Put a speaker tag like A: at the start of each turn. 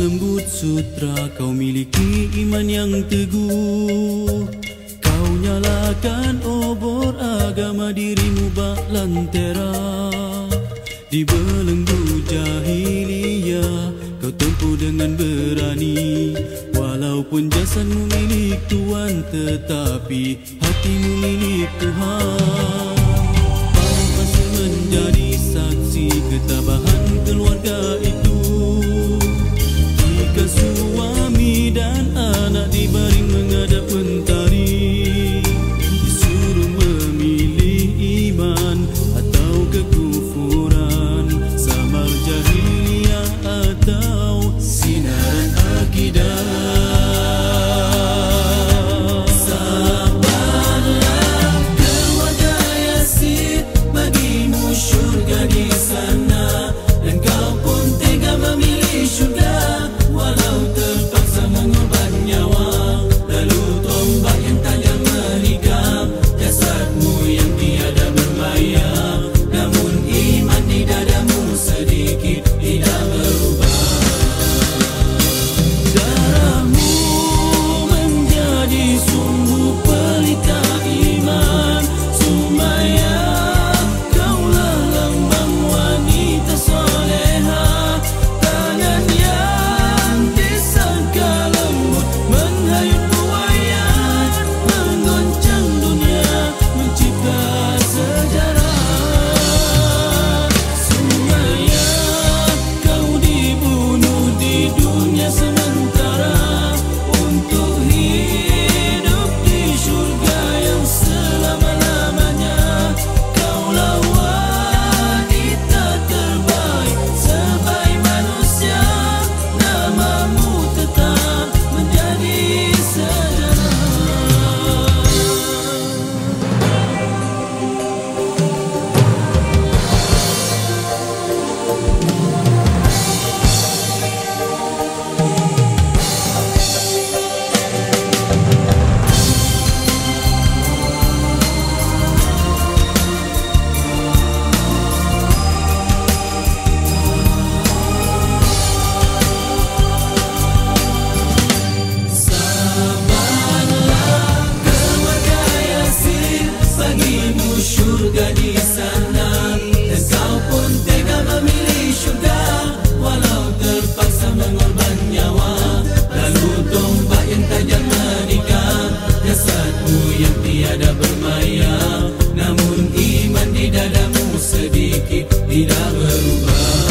A: Lembut sutra Kau miliki iman yang teguh. Kau nyalakan obor agama dirimu bak lantera Di belenggu jahiliyah Kau tempuh dengan berani. Walaupun jasadmu milik Tuhan Tetapi hatimu milik Tuhan love. keep tidak berubah